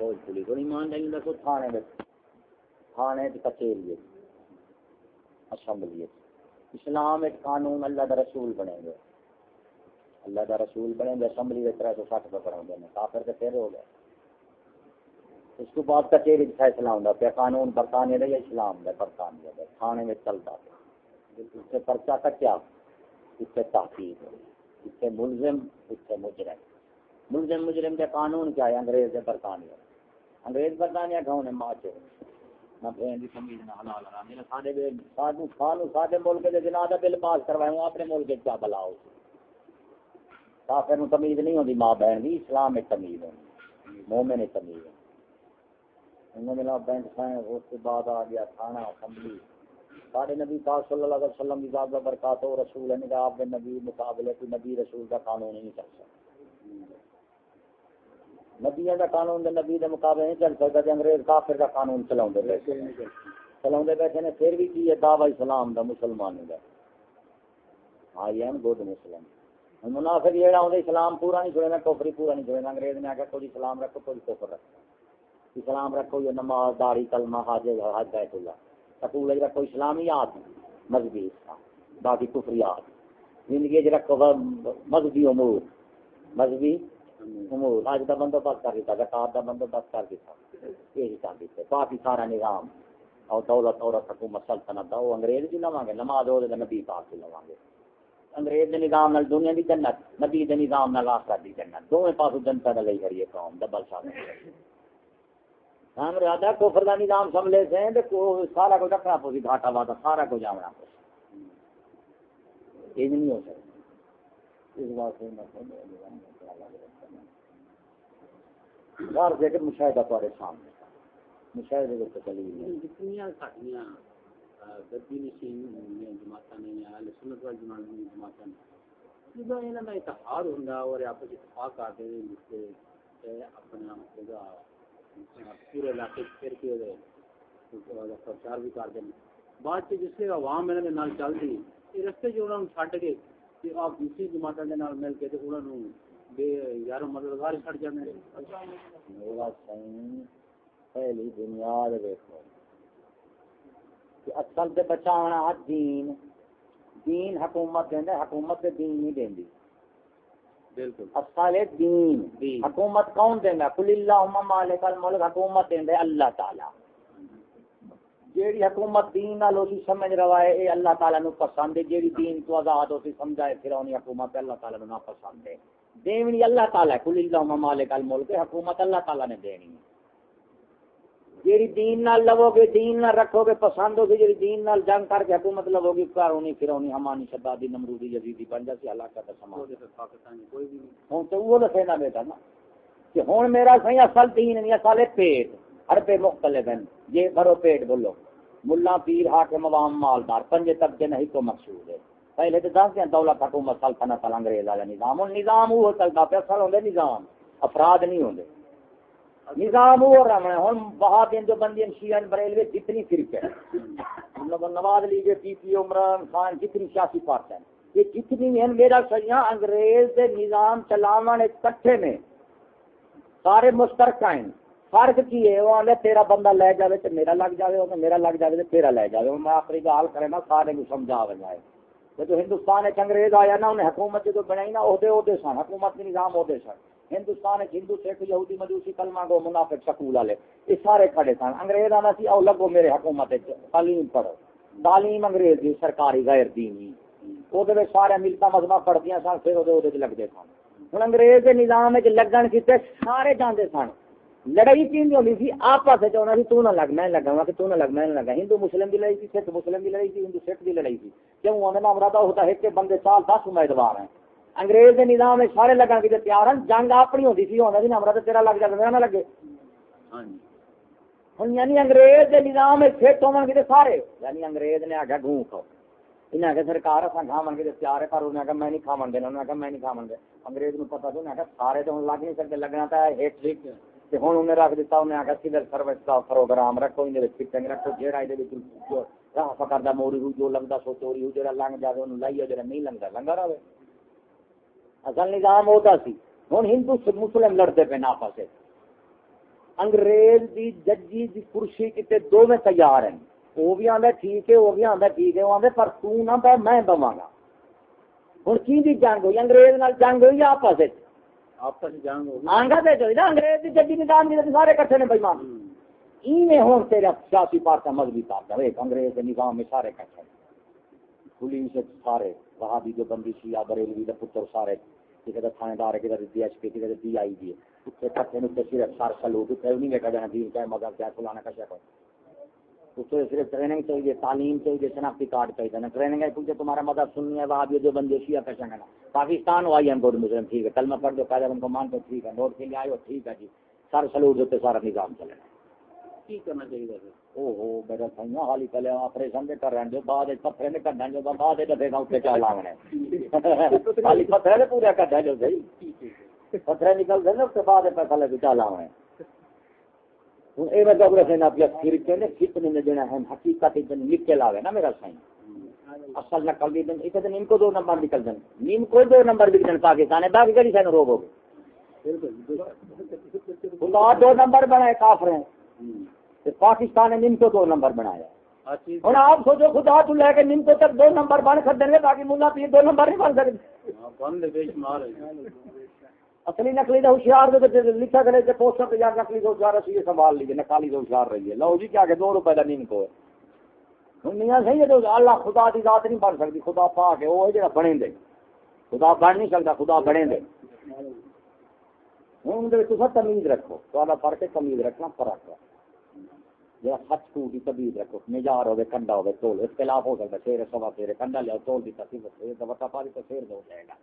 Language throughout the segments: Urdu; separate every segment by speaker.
Speaker 1: فوج پولیس اور ایمان نہیں دسو تھانے تھانے کچہری اسمبلی اسلام ایک قانون، اللہ دا رسول بنے گے اللہ دا رسول بنے گے اسمبلی میں تر سو سٹھ پہ پڑھا گے کافر کے پھر ہو گئے۔ اس کو بعد کچہری فیصلہ ہوتا پیا۔ قانون برطانیہ دا یا اسلام دا؟ برطانیہ دا۔ تھانے میں چلتا پیا۔ اس سے پرچہ کٹیا۔ اس سے تحقیق اس سے ملزم، اس سے مجرم۔ ملزم، مجرم کے قانون کیا ہے؟ انگریز برطانیہ۔ انگریز برطانیہ کون ہے ماں چو نہ بہن دی تمیز نہ حلال بے سادو ملک دے دا بل پاس اپنے ملک بلاؤ۔ کافر نو تمیز نہیں ہوندی، ماں بہن دی۔ اسلام میں تمیز ہوندی۔ مومن میں تمیز ہوندی۔ انہوں نے بینک سائیں اس کے بعد آ گیا تھانہ اسمبلی۔ سارے نبی پاک صلی اللہ علیہ وسلم کی ذات برکات و رسول ہے آپ کے نبی مقابلے کوئی نبی رسول کا قانون نہیں چل سکتا۔ نبیوں کا قانون دے نبی دے مقابلے نہیں چل سکتا انگریز کافر کا قانون چلا بیٹھے چلا بیٹھے نے پھر بھی کی ہے دعوی اسلام دا، مسلمان کا آئی ایم گڈ مسلم۔ منافق یہ ہوں اسلام پورا نہیں چھوڑے کوفری پورا نہیں چھوڑے انگریز نے آخر کوئی اسلام رکھو، کوئی کوفر رکھو۔ اسلام رکھو، یہ نماز داری کلمہ حاج حاج بیت اللہ۔ سکول رکھو اسلامیات مذہبی باقی کفریات زندگی رکھو، مذہبی امور۔ مذہبی امور آج کا بندوبست کر دیتا زکات کا بندوبست کر دیتا۔ یہی کر دیتے۔ باقی سارا نظام اور دولت، عورت، حکومت، سلطنت وہ انگریز بھی لواں گے، نماز وہ نبی پاک بھی لواں گے۔ انگریز کے نظام نال، دنیا کی جنت، نبی کے نظام نال، آخرت کی جنت۔ دونوں پاس جنتا کا لئی کریے قوم ڈبل شامل ہم راجا کوفر کا نظام سمجھے سے سارا کچھ رکھنا پو گھاٹا واٹا سارا کچھ آنا پو یہ نہیں ہو سکتا۔ اس واسطے مشاہدہ تارے سامنے مشاہدے کے
Speaker 2: ساڈیاں گدی نشین جماعتاں نے اہل سنت وال جماعت نے جماعتاں نے۔ انہاں دا اتحاد ہوندا اور آپس اتفاق جس اپنا خدا پورے علاقے پھر کے پرچار بھی کرتے ہیں بعد جس سے عوام انہوں نے نال چلتی رستے جو چھڈ کے کہ آپ دوسری جماعتوں کے نال مل کے تے بے مددگار چھڑ جاندے
Speaker 1: میرا سائیں پہلی بنیاد دیکھو۔ کہ اصل تے بچانا دین۔ دین حکومت دیندا حکومت تے دین نہیں دیندی۔ اصل دین۔ حکومت کون دینا کل اللہ مالک الملک حکومت دینا اللہ تعالی۔ جیڑی حکومت دین نال اسی سمجھ رہا ہے اے اللہ تعالی نو پسند ہے جیڑی دین تو آزاد ہوتی سمجھائے پھر اونی حکومت اللہ تعالی نو نہ پسند ہے۔ دینی اللہ تعالی کل اللہ مالک الملک حکومت اللہ تعالی نے دینی ہے۔ جیڑی دین نال لو گے دین نال رکھو گے پسند ہوگی جیڑی دین نال جنگ کر کے حکومت لو گی کارونی پھرونی ہمانی شدادی نمرودی یزیدی بن جاتی اللہ کا سامان ہوں تو وہ دسے بیٹا نا کہ ہوں میرا سی اصل دین نہیں اصل پیٹ۔ ہر مختلف ہیں یہ بھرو پیٹ بولو۔ ملا پیر حاکم عوام مالدار۔ پنجے طبقے نہیں کو مقصود ہے۔ پہلے تو دس دیں دولت حکومت سلطنت انگریز والا نظام ہوں نظام وہ چلتا پہ اصل ہوں نظام۔ افراد نہیں ہوں نظام ہو رہا ہے ہوں بہت جو بندی شیعہ بریلوے جتنی فرق ہے Nawaz league P P, Imran Khan, جتنی سیاسی پارٹی ہیں۔ یہ جتنی ہیں، میرا سیاح انگریز دے نظام چلاون کٹھے میں۔ سارے مشترکہ ہیں۔ فرق کی ہے وہ آدھے تیرا بندہ لے جائے تو میرا لگ جائے وہ میرا لگ جائے تو تیرا لے جائے میں اپنی گال کرے نا سارے کو سمجھا بجائے جو ہندوستان ایک انگریز آیا نا، انہیں حکومت جو بنائی نا، عہدے عہدے سن، حکومت کے نظام عہدے سن۔ ہندوستان ہندو، سکھ، یہودی، مجوسی، کلمہ گو، منافق سکول والے، یہ سارے کھڑے سن۔ انگریز آنا سی او لگو میرے حکومت تعلیم پڑھو۔ تعلیم انگریز دی، سرکاری، غیر دینی۔ وہ سارے ملتا مذہب پڑھتی سن، پھر وہ لگتے سن۔ ہوں انگریز کے نظام لگن کیتے سارے جانے سن۔ لڑائی چین ہوتی تھی؟ آپس ہونا سی تو نہ لگ میں لگا کہ تو نہ لگ میں لگا۔ ہندو مسلم کی لڑائی تھی سکھ مسلم کی لڑائی تھی ہندو سکھ کی لڑائی تھی۔ کیوں؟ آدھے مرادہ ہوتا ہے کہ بندے سال دس امیدوار ہیں۔ انگریز کے نظام میں سارے لگا کے تیار ہیں جنگ اپنی ہوتی سی ہونا سی نمرا تو تیرا لگ جائے میرا نہ لگے۔ ہاں جی۔ ہوں یعنی انگریز کے نظام میں فٹ ہو گے سارے۔ یعنی انگریز نے آگے گوں کھو انہیں آگے سرکار اصل کھا گے تیار ہے پر انہیں آگے میں نہیں کھا دینا انہیں آگے میں نہیں کھا دے انگریز کو پتا تو انہیں آگے سارے تو لگ نہیں سکتے لگنا تھا ہیٹ لکھ ہوں انہیں رکھ دیتا، انہیں آگے سول سروس کا پروگرام رکھو ان فٹنگ رکھو جہاں یہ راہ پکڑا موری ہو، جو لگتا سو چوری ہو جا لنگ جائے انہوں لائیے جا نہیں لگتا لنگا رہے اصل نظام ہوتا سی۔ ہوں ہندو مسلم لڑتے پہ ناپا سے انگریز دی، ججی دی کرسی کتے دو میں تیار ہیں۔ وہ بھی آدھا ٹھیک ہے وہ بھی آدھا ٹھیک ہے وہ آدھے پر تو نہ پہ میں بواں گا۔ ہوں کی دی جنگ ہوئی؟ انگریز نال جنگ ہوئی آپس
Speaker 2: آپس
Speaker 1: آنگا دے جو نا انگریز دی ججی نظام دی سارے کٹھے نے بےمان ایویں ہوں تیرا سیاسی پارٹی مذہبی پارٹی ایک انگریز کے نظام میں سارے کٹھے پولیس سارے وہاں بھی جو بندی شیعہ بریلوی دے پتر سارے کسی کا تھانے دار ہے کسی ڈی ایس پی کسی ڈی آئی جی اتنے کٹھے نے صرف سر سلوٹ اتنے نہیں دیکھا جانا دین کیا مذہب کیا فلانا کا شکل اسے صرف ٹریننگ چاہیے تعلیم چاہیے شناختی کارڈ چاہیے۔ نا ٹریننگ ہے پوچھے تمہارا مذہب سننی ہے وہاں بھی جو بندے شیعہ کا شنگنا پاکستان ہو آئی ہم گوڈ مسلم ٹھیک ہے۔ کل میں پڑھ دو قاعدہ ان کو مان دو ٹھیک ہے۔ نوٹ کے لیے آئے ہو ٹھیک ہے جی۔ سر سلوٹ دیتے سارا نظام چلے
Speaker 2: کی کرنا چاہیے
Speaker 1: او ہو حالی پہلے آپریشن دے کر جو بعد پتھرے جو بعد پتھرے جو صحیح پتھرے نکل دے نا اس کے بعد پیسہ لے کے چال آونے ہوں اے میں دو رسے نا پیا پھر کے نے؟ کتنے نے دینا ہے؟ حقیقت نکل آوے نا میرا سائیں اصل نقل دی دن، ایک دن ان کو دو نمبر نکل دن نیم کوئی دو نمبر بھی دن پاکستان ہے، باقی کڑی سین روگو خدا دو نمبر بنائے، کافر ہیں۔ پاکستان نے نیم کو دو نمبر بنایا۔ ہوں آپ سوچو، خدا تو لے کے نیم کو تک دو نمبر بن کر دیں گے، باقی ملا پیر دو نمبر نہیں بن سکتے۔ اصلی نقلی تو ہوشیار لکھا کرے کہ پوسٹر پہ جا نقلی تو ہوشیار ہے سنبھال لیجیے نقالی تو ہوشیار رہی ہے لو جی کیا کہ دو روپے کا نیم کو ہے۔ دنیا صحیح ہے اللہ خدا کی ذات نہیں بن سکتی، خدا پا کے وہ ہے جڑا بنے دے۔ خدا بن نہیں سکتا، خدا بنے دے۔ ہوں تصا تمیز رکھو۔ تو فرق ہے تمیز رکھنا، فرق ہے۔ جا سچ کو کی تمیز رکھو مزار ہوگی کنڈا ہوگی تول۔ اختلاف ہو سکتا، شیر سوا شیر، کنڈا لیا، تول دیتا سی شیر کا بٹا پا دیتا شیر ہو جائے گا۔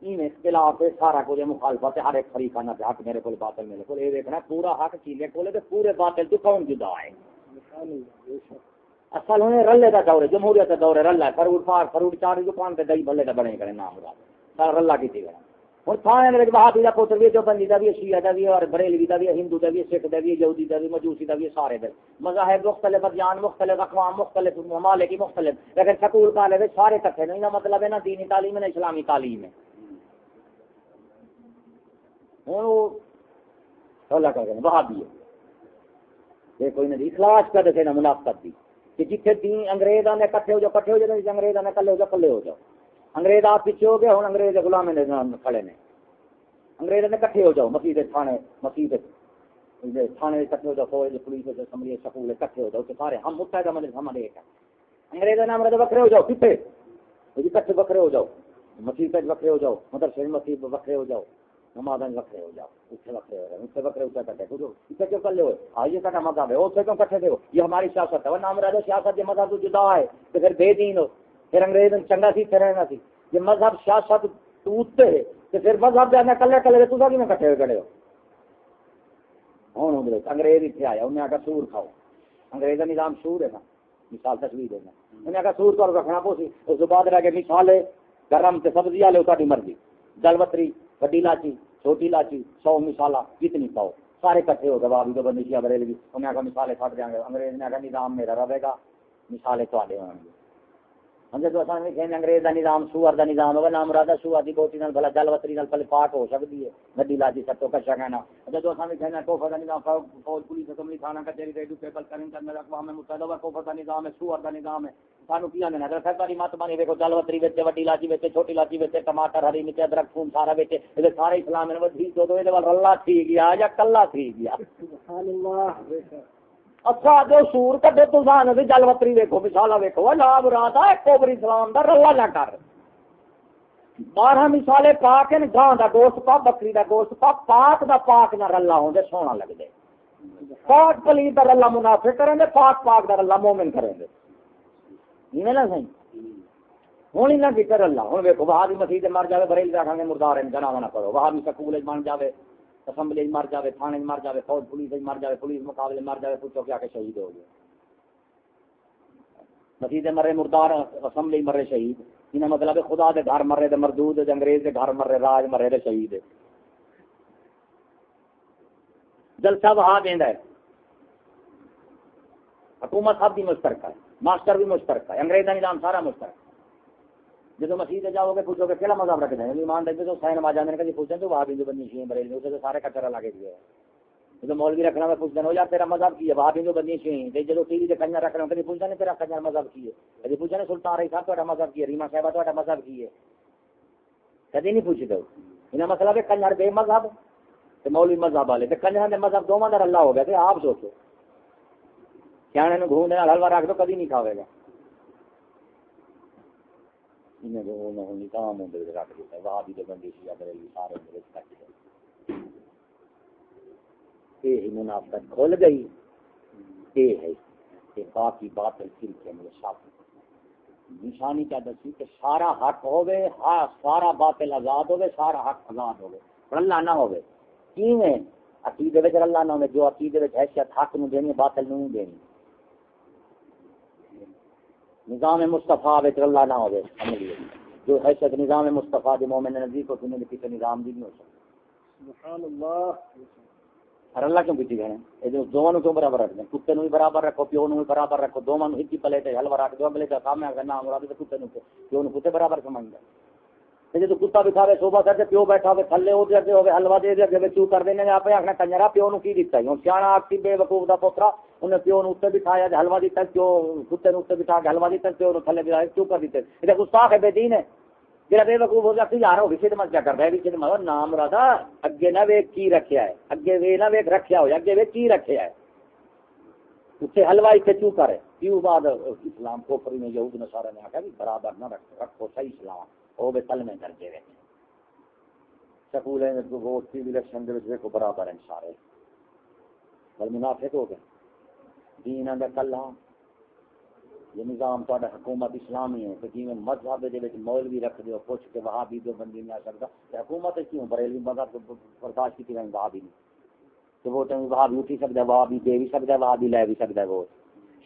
Speaker 1: این اختلاف ہے، سارا کچھ مخالفت ہے، ہر ایک فریق آنا حق میرے کو باطل میرے کو یہ دیکھنا پورا حق چیلے کو لے پورے باطل تو کون جدا ہے۔ اصل ہونے رلے کا دور ہے جمہوریت کا دور ہے رلا فروٹ پار فروٹ چار دکان پہ دہی بلے کا بنے کرے نام سارا رلا کی تھی ہوں تھانے میرے بہادی کا پوتر بھی جو بندی کا بھی شیعہ کا بھی اور بریلوی کا بھی ہندو کا بھی سکھ کا بھی یہودی کا بھی مجوسی کا بھی سارے دے مذاہب مختلف، ادیان مختلف، اقوام مختلف، ممالک مختلف۔ لیکن سکول کالے کالج سارے کٹھے نہیں مطلب ہے نا دینی تعلیم ہے نا اسلامی تعلیم ہے۔ ہوں وہ اللہ کر گئے بہادی ہے۔ یہ کوئی نہیں، اخلاص کر دے نا منافقت دی۔ کہ جتنے دین انگریز آنے کٹھے ہو جاؤ، کٹھے ہو جاؤ انگریز آنے کلے ہو جاؤ، کلے ہو جاؤ۔ انگریز آپ پیچھے ہو گئے، ہوں انگریز غلام کھڑے نے۔ انگریز نے کٹھے ہو جاؤ مسیح تھانے مسیح تھانے کٹھے ہو جاؤ، فوج، پولیس اسمبلی سکول کٹھے ہو جاؤ سارے ہم متحدہ مجلس ہم ایک۔ ہے انگریز نام رہے وکرے ہو جاؤ کتنے جی کٹھے وکرے ہو جاؤ مسیح پہ وکرے ہو جاؤ، مدرسے مسیح وکرے ہو جاؤ۔ نماز وکرے ہو جاؤ اتنے وکرے ہو رہے ہیں اتنے وکرے اتنے کٹے کچھ اتنے کیوں کر لے ہوئے؟ آئیے کٹا مذہب ہے اتنے کیوں کٹھے تھے یہ ہماری سیاست ہے، وہ نام رہے سیاست یہ مذہب تو جدا ہے، تو پھر بے دین ہو۔ پھر انگریز چنگا سی، پھر رہنا سی۔ یہ مذہب سیاست ٹوٹتے ہے تو پھر مذہب جانا کلے کلے تو بھی میں کٹھے ہوئے کھڑے ہو؟ ہوں انگریز انگریز اتنے آیا، انہیں آگے سور کھاؤ۔ انگریز کا نظام سور ہے نا، مثال تصویر دینا انہیں آگے سور تو رکھنا پوسی، اس کے بعد رہ کے مثال ہے گرم سے سبزی والے ساری مرضی۔ جلوتری وڈی لاچی چھوٹی لاچی سو مثالہ کتنی پاؤ سارے کٹھے ہو گئے بابی تو بندی شیا بریلوی انہیں آگے مثالیں پھٹ جائیں گے انگریز نے آگے نظام میرا رہے گا مثالیں تو آگے گے ہاں جی، ہم جب اصل میں کہیں انگریز کا نظام سور کا نظام ہوگا نام رادا سور کی بوٹی نال، بھلا جل جلوتری نال پہلے پاٹ ہو سکتی ہے، گڈی لاجی سب ہاں جی، تو کچا کہنا جب اصل میں کہنا کوفر کا نظام، فوج پولیس اسمبلی تھانہ کچہری ریڈیو پیپر کریں کرنے اقوام متحدہ ہوا کوفر کا نظام ہے سور کا نظام ہے۔ سانو کی کیا دینا اگر سرکاری مت بانی، دیکھو جلوتری بچے وڈی لاچی بچے چھوٹی لاچی بچے ٹماٹر، ہری مرچ، ادرک خون سارا بچے یہ سارے اسلام نے ٹھیک ہو تو یہ رلا تھی گیا، یا کلا تھی گیا۔ اچھا جو سور کٹے تو جلوتری ویکو مثال ویکو لاب رات ہے کوبر اسلام دا، رلا نہ کر۔ بارہ مثالے پاک گاں دا گوشت پا، بکری دا گوشت پا، پاک دا پاک نہ رلا ہوں دے سونا لگ دے پاک پلی دا رلا منافع کریں گے پاک پاک دا رلا مومن کریں گے نہیں نا صحیح ہوں نہ فکر اللہ ہوں ویکو وہاں بھی مسیح مر جائے بریل رکھیں گے مردار جنا نہ کرو وہاں بھی سکول بن جائے اسمبلی مر جائے تھانے مر جائے فوج پولیس مر جائے پولیس مقابلے مر جائے پوچھو کیا کہ شہید ہو گئے مسیح مرے مردار اسمبلی مرے شہید انہیں مطلب ہے خدا دے گھر مرے دے مردود دے انگریز دے گھر مرے راج مرے دے شہید جلسہ وہاں دینا ہے حکومت سب بھی مشترکہ ہے ماسٹر بھی مشترکہ ہے انگریز کا نظام سارا مشترکہ جب مسیح جاؤ گے، پوچھو گے کہڑا مذہب رکھتے ہیں؟ ایمان دیکھتے تو سائن آ جانے کا پوچھیں تو وہاں بھی بندی سی بڑے اسے تو سارے کچرا لگے دیے تو مولوی رکھنا میں پوچھتے ہو یا تیرا مذہب کی ہے؟ باہر ہندو بندی سے جب ٹی وی سے کنجر رکھنا کبھی پوچھتا نہیں تیرا کنجر مذہب کی ہے؟ کبھی پوچھا نہیں سلطان رہی صاحب تا مذہب کی ہے؟ ریما صاحبہ تا مذہب کی ہے؟ کدی نہیں پوچھتے انہیں مطلب ہے کنجر بے مذہب تو مولوی مذہب والے۔ تو کنجر کے مذہب دو مدر اللہ ہو گیا تو آپ سوچو۔ سیانے میں گھومنے حلوا رکھ دو کبھی نہیں کھاوے گا۔ نظام رکھ دیتا ہے وہاں بھی جو بندی سارے اندر رکھ دیتا ہے یہ منافقت. کھل گئی یہ ہے. کہ باقی باطل بات کے میرے ساتھ نشانی کیا دسی کہ سارا حق ہوگے ہاں سارا باطل آزاد ہوگے سارا حق آزاد ہوگے پر اللہ نہ ہوگے کیویں عقیدے وچ اللہ نہ ہوگے جو عقیدے وچ حیثیت، حق نو دینی، باطل نو دینی. نظام مصطفیٰ وچ اللہ نہ ہوگے عملی جو حیثیت نظام مصطفیٰ دی مومن نزدیک کو دنیا کسی نظام دی نہیں ہو سکتی سبحان اللہ۔ ہر اللہ کیوں پیچھے گئے یہ دونوں کیوں برابر رکھتے ہیں؟ کتے بھی برابر رکھو پیو بھی برابر رکھو۔ دونوں ایک ہی پلیٹ ہے حلوا رکھ دو پلیٹ کام ہے نام مراد تو کتے پیو کتے برابر سمجھتا جی کتا بھی کھاوے صبح کر پیو بیٹھا ہوئے تھلے وہ دے ہوئے حلوا دے دے اگے چو کر دینے آپ آخنا کنجرا پیو نو کی دیتا ہوں سیاح آختی بے وقوف کا پوترا انہیں پیو نو اتنے بٹھایا حلوا دیتا پیو کتے اتنے بٹھا کے حلوا دیتا پیو نو تھلے بٹھایا چو کر دیتے یہ گستاخ ہے بے دین ہے جڑا بے وقوف ہو گیا یار وہ خدمت کیا کرتا ہے خدمت نام رادا اگے نہ ویک کی رکھیا ہے اگے وے نہ ویک رکھیا ہو اگے وے کی رکھیا ہے اتنے حلوائی اتنے چو کرے کیوں بعد اسلام کو میں یہود نصارا نے آخیا بھی برابر نہ رکھو صحیح اسلام وہ بھی تلمے درجے وچ سکول ووٹ کی الیکشن دے وچ برابر ہیں سارے بل منافق ہو گئے دین اندر کلا یہ نظام تا حکومت اسلامی ہے کہ جی مذہب دے وچ مولوی رکھ دیو پوچھ کے وہاں بھی جو بندی نہیں آ سکتا حکومت کیوں بریلوی مذہب برداشت کی تھی وہاں بھی نہیں تو وہ ٹائم وہاں بھی اٹھی سکتا ہے وہاں بھی دے بھی سکتا ہے وہاں بھی لے بھی سکتا ہے وہ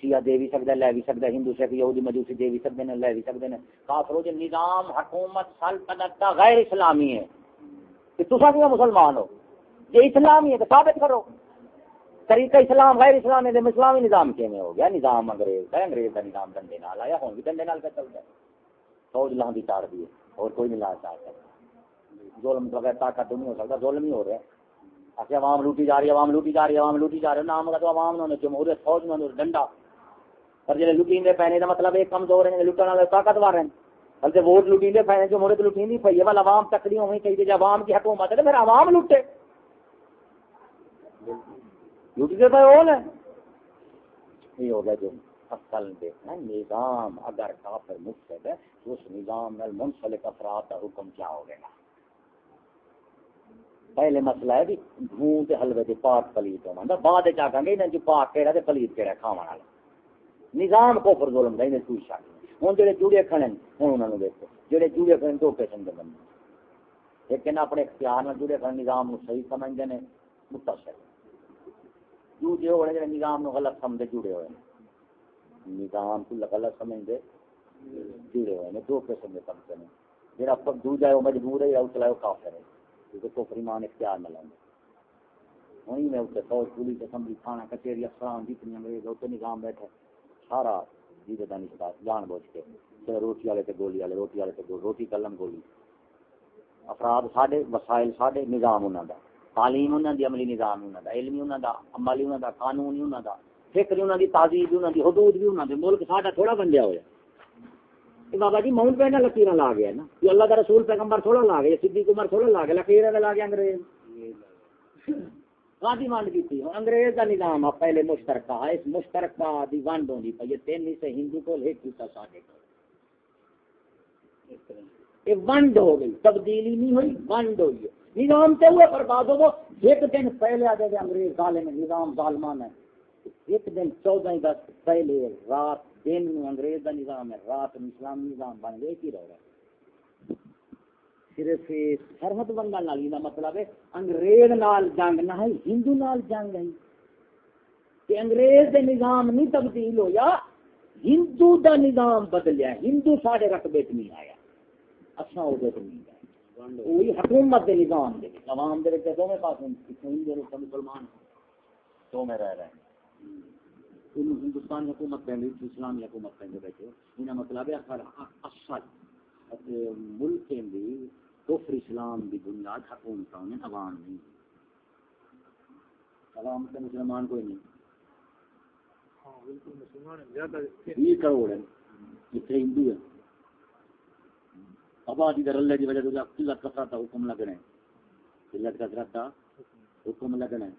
Speaker 1: شیعہ دے بھی سکتا ہے لے بھی سکتا ہے ہندو، سکھ، یہودی، مجوسی دے بھی سکتے ہیں لے بھی سکتے ہیں کافرو جو نظام، حکومت سلطنت کا غیر اسلامی ہے۔ کہ تصا کیوں مسلمان ہو؟ یہ اسلامی ہے تو ثابت کرو۔ طریقہ اسلام غیر اسلامی دے اسلامی نظام کے ہو گیا؟ نظام انگریز کا انگریز کا نظام ڈنڈے نال آیا ہوں بھی ڈنڈے نال کا چلتا ہے۔ فوج لاں بھی چاڑ دیے اور کوئی نہیں لا چاہتا ظلم بغیر طاقت نہیں ہو سکتا، ظلم ہی ہو رہا ہے۔ اچھا عوام لوٹی جا رہی ہے عوام لوٹی جا رہی ہے عوام لوٹی جا رہی ہے، نام کا تو عوام نے جمہوریت فوج نے ڈنڈا۔ پر جی لوٹیندے پینے کا مطلب ایک کمزور ہیں لٹن والے طاقتور ہیں۔ بلکہ ووٹ لوٹیندے پینے جمہوریت لوٹیندی پی ہے عوام تکڑی ہونی چاہیے جب عوام کی حکومت ہے، تو پھر عوام لوٹے لٹتے پہ وہ یہ ہو گیا جو اصل دیکھنا نظام اگر کافر مقصد ہے، تو اس نظام میں منسلک افراد کا حکم کیا ہو گیا؟ پہلے مسئلہ ہے بھی گھون کے حلوے کے پاک پلیت ہونا بعد چاہ گے جو پاک کہڑا تے پلیت کہڑا کھاوا والا۔ نظام کو پر ظلم دا کوئی شک نہیں ہوں جڑے جوڑے کھڑے ہوں انہوں نے دیکھو۔ جڑے جوڑے کھڑے دو قسم کے بندے لیکن اپنے اختیار میں جڑے کھڑے نظام صحیح سمجھتے ہیں متصل جھوٹے ہوئے جڑے نظام نو غلط سمجھے جڑے ہوئے نظام کو غلط سمجھتے جڑے ہوئے دو قسم کے سمجھتے ہیں۔ جڑا پر دوجا ہے، وہ مجبور ہے، یا اس لائے وہ کافر ہے۔ کیونکہ تو فریمان اختیار نہ لیں وہیں میں اسے فوج پولیس اسمبلی، تھانہ، کچہری، افسران، جتنی انگریز ہوتے نظام بیٹھے سارا جیتے دانی سے جان بوجھ کے۔ چلے روٹی والے تے گولی والے، روٹی والے تے گولی، روٹی قلم گولی۔ افراد ساڈے، وسائل ساڈے نظام انہوں کا تعلیم انہوں دی عملی نظام انہوں دا، علمی انہوں دا، عملی انہوں دا، قانونی انہوں دا۔ فکر انہوں دی تہذیب انہوں دی، حدود بھی انہوں دے۔ ملک ساڈا تھوڑا بن گیا ہوا بابا جی ماؤنٹ پہ لکیر لا گیا نا۔ یہ اللہ کا رسول پیغمبر تھوڑا لا گیا صدیق عمر تھوڑا لا گیا لکیر لا گیا انگریز۔ کافی ونڈ کی تھی۔ انگریز کا نظام پہلے مشترکہ۔ ہے اس مشترکہ دی ونڈ ہوندی پئی۔ یہ تین سے ہندو کو ایک کیتا ساڈے کو یہ ونڈ ہو گئی۔ تبدیلی نہیں ہوئی، ونڈ ہوئی۔ ہے نظام سے ہوئے، برباد ہو ایک دن پہلے آ گئے انگریز ظالم نظام ظالمان ہے۔ ایک دن چودہ دس پہلے رات دن انگریز کا نظام ہے، رات اسلام نظام بن گئے کی رہ رہا ہے۔ صرف سرحد بنگال نال کا مطلب ہے۔ انگریز نال جنگ نہ ہے، ہندو نال جنگ ہے۔ کہ انگریز دے نظام نہیں تبدیل ہویا، ہندو دا نظام بدلیا۔ ہندو سارے رقبے چ نہیں آیا۔ اچھا وہ نہیں وہی حکومت دے نظام دے عوام دے وچ دو میں پاس ہندو اور مسلمان دو میں رہ رہے ہیں۔ ہندوستان حکومت پہ اسلامی حکومت پہ بیٹھے۔ انہاں مطلب ہے اصل ملک دی کفر اسلام دی بنیاد حکومت میں عوام نہیں۔
Speaker 2: سلامت مسلمان کوئی نہیں۔
Speaker 3: ہاں،
Speaker 2: یہ کروڑ ہے جتنے ہندو ہے آبادی در اللہ کی وجہ سے قلت کثرت کا حکم لگنا ہے قلت کثرت کا حکم لگنا ہے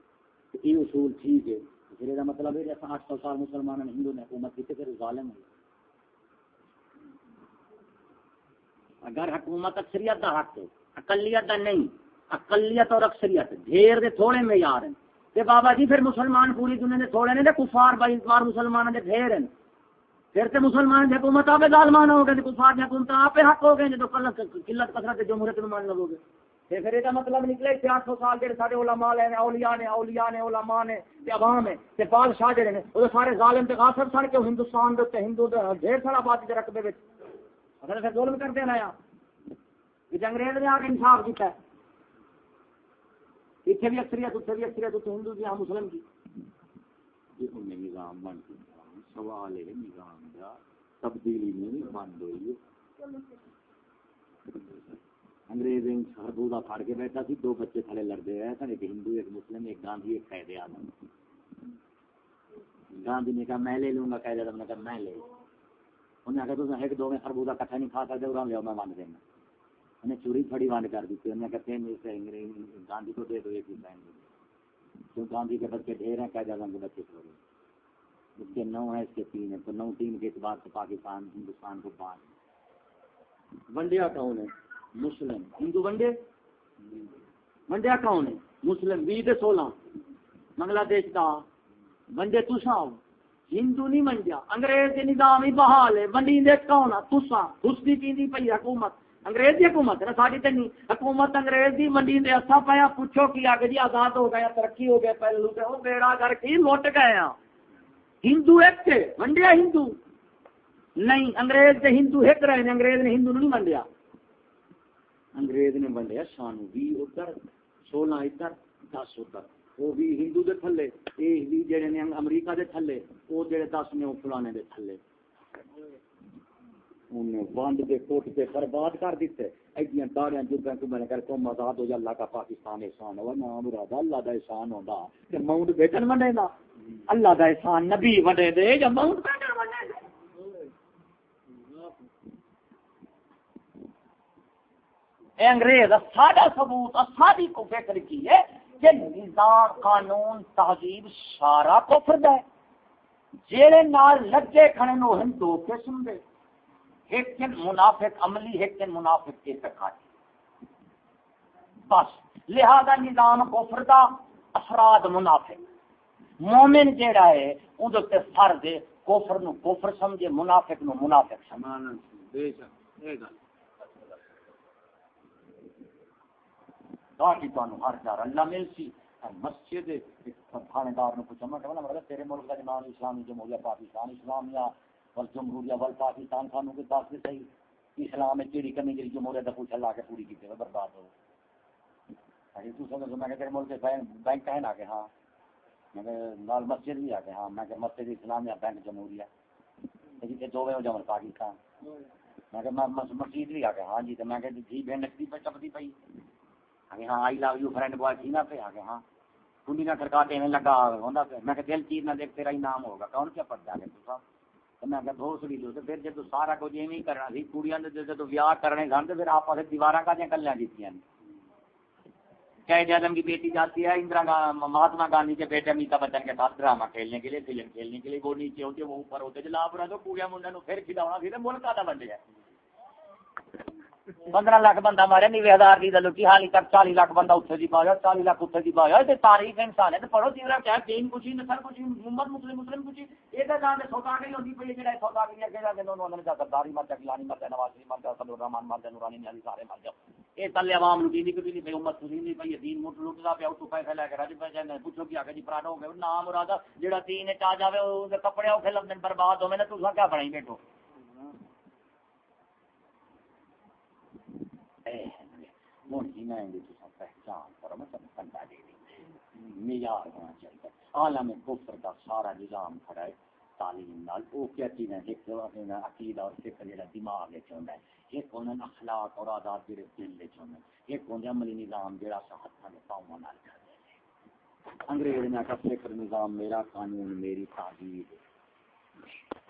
Speaker 2: یہ اصول ٹھیک ہے۔ پھر یہ مطلب ہے کہ آٹھ سو سال مسلمان ہندو نے حکومت کی پھر ظالم ہے
Speaker 1: اگر حکومت اکثریت کا حق ہے اقلیت کا نہیں، اقلیت اور اکثریت ڈھیر دے تھوڑے میں یار ہیں۔ تے بابا جی پھر مسلمان پوری دنیا دے تھوڑے نے تے کفار بائی کفار مسلمانوں دے ڈھیر ہیں۔ پھر تے مسلمان دی حکومت آپ ظالمان ہو گئے کفار دی حکومت آپ حق ہو گئے جو قلت قلت کثرت جمہوریت میں مان لگو گے۔ تے پھر یہ مطلب نکلے کہ 800 سال دے سارے علماء لے نے، اولیاء نے اولیاء نے، علماء نے، تے عوام ہے، تے بادشاہ جڑے نے وہ سارے ظالم تے غاصب سن کے ہندوستان دے تے ہندو دے ڈھیر سارا آبادی دے رقبے وچ۔ اگر پھر ظلم کر دینا یا کہ انگریز نے آ کے انصاف کیتا ہے۔ اتنے بھی اکثریت اتنے بھی اکثریت اتنے ہندو کی ہاں مسلم کی۔
Speaker 2: دیکھو، میں نظام بن چکا سوال ہے، نظام کا تبدیلی نہیں بند ہوئی انگریز خربوزہ پھاڑ کے بیٹھا سی، دو بچے تھلے لڑتے رہے تھے، ایک ہندو، ایک مسلم، ایک گاندھی، ایک قید آدم گاندھی نے کہا، میں لے لوں گا قید آدم نے کہا، میں لے انہیں آخر تو ایک دو میں خربوزہ کٹھا نہیں کھا سکتے اور لو میں ونڈ دینا۔ انہیں چوری پھڑی ونڈ کر دیتی، انہیں کہتے ہیں گاندھی کو دے دو ایک ہی بہن کیوں گاندھی کے بچے ڈھیر ہیں قید آدم کے بچے تھوڑے اس کے نو ہیں، اس کے تین ہیں۔ تو نو تین کے اعتبار سے پاکستان، ہندوستان کو پانچ ونڈیا کون ہے؟ مسلم۔ ہندو ونڈے؟ ونڈیا کون ہے؟ مسلم بھی سولہ۔ بنگلہ دیش کا ونڈے تسا ہندو نہیں منڈیا انگریز کے نظام ہی بحال ہے۔ ونڈی دے کون ہے تسا خشکی پیندی پئی حکومت۔ انگریز کی حکومت ہے نا ساری تے نہیں حکومت انگریز دی منڈی دے اسا پیا پوچھو کی آگے جی آزاد ہو گیا، ترقی ہو گیا، پہلو تے او بیڑا کر کے لوٹ گئے ہیں ہندو ایک تھے، منڈیا ہندو۔ نہیں، انگریز دے ہندو ایک رہے نے، انگریز نے ہندو نہیں منڈیا۔ انگریز نے ونڈیا سانو بھی ادھر سولہ ادھر، دس ادھر۔ وہ بھی ہندو دے تھلے یہ بھی جڑے نے امریکہ دے تھلے وہ جڑے دس نے وہ فلانے دے تھلے۔ انہیں ونڈ کے کوٹ کے برباد کر دیتے۔ ایڈیاں داڑیاں جبیں کو میں نے کر قوم آزاد ہو جا، اللہ کا پاکستان احسان ہوا، نام مراد اللہ دا احسان ہوندا۔ تے ماؤنٹ بیٹن ونڈے دا۔ اللہ دا احسان نبی ونڈے دے یا ماؤنٹ بیٹن ونڈے دے۔
Speaker 1: اے انگریز ساڈا ثبوت ساری کو فکر کی ہے کہ نظام قانون تہذیب سارا کفر دا ہے۔ جیڑے نال لگے کھڑے نو ہن دو قسم دے۔ ایک دن منافق عملی، ایک دن منافق اعتقادی بس، لہذا نظام کفر دا افراد منافق۔ مومن جیڑا ہے، اون دے فرض ہے۔ کفر نو کفر سمجھے، منافق نو منافق سمجھے۔
Speaker 2: بے شک یہ گل۔
Speaker 1: تاکہ تانوں ہر جار اللہ مل سی مسجد تھانے دار نے پوچھا، میں کہنا مطلب تیرے ملک کا نام اسلامی، جمہوریہ پاکستان اسلامیہ، ول جمہوریہ ول پاکستان خانوں کے پاس سے صحیح۔ اسلام میں کیڑی کمی جی جمہوریت کا پوچھا لا کے پوری کی برباد ہو۔ ارے تو سمجھ میں کہ تیرے ملک کے بینک کہیں نہ کہ ہاں۔ میں کہ لال مسجد بھی آ کے ہاں۔ میں کہ مسجد اسلامیہ، بینک جمہوریہ۔ جی دو بجے جمہور پاکستان۔ میں کہ مسجد بھی آ کے ہاں جی تو میں کہ جی, جی بہن نکتی پہ چپتی پئی۔ آگے ہاں I love you friend boy تھی نا پہ آگے ہاں۔ کنڈی نہ کھڑکا دینے لگا ہوندا پہ میں کہ دل چیز نہ دیکھ، تیرا ہی نام ہوگا۔ کون کیا پڑ جائے تو صاحب؟ تو میں کہ بہت سڑی دوسری جو پھر جب سارا کچھ ایویں کرنا سی، کڑیاں دے جب ویاہ کرنے سن تو پھر آپ سے دیواراں کا جے کلیاں دیتیاں قائد اعظم کی بیٹی جاتی ہے، اندرا مہاتما گاندھی کے بیٹے امیتابھ بچن کے ساتھ ڈرامہ کھیلنے کے لیے، فلم کھیلنے کے لیے، وہ نیچے ہوتے وہ اوپر ہوتے جلاب رہا تو کڑیاں منڈے پھر کھلاونا پھر ملک آدھا بن گیا پندرہ لاکھ بندہ مارے نیوے ہزار کی دلوٹی حالی تک چالی لاکھ بندہ اتنے دی پایا چالی لاکھ اتنے دی پایا یہ تاریخ انسان ہے پڑھو تیرا کیا دین کچھ نسل کچھ محمد مسلم مسلم کچھ یہ تو جان سوتا گئی ہوتی پی جڑا سوتا گئی اگے جا کے دونوں نے سرداری مر جا گلانی مر جا نواز شریف مر جا صدر الرحمان مر جا نورانی نیازی سارے مر جاؤ یہ تلے عوام لوٹی نہیں کبھی نہیں پی امت سنی نہیں پی دین مٹ لٹتا پیا اتو پیسے لے کے رج پہ جائے پوچھو کہ آگے جی پرانا ہو گیا نام مراد جہاں تین چ جائے کپڑے اوکھے لگتے برباد ہوئے تو کیا بنائی بیٹھو پہچان کرو دے معیار ہونا چاہیے عالم کفر کا سارا نظام کھڑا ہے تعلیم نال کیا چیز ہے ایک عقیدہ اور فکر جڑا دماغ وچ ہوندا ہے ایک اخلاق اور جڑے دل وچ ہوندا ہے ایک عملی نظام جڑا سا ہتھاں دے پاؤں نال انگریز نے کہا فکر نظام میرا قانون میری تعبیر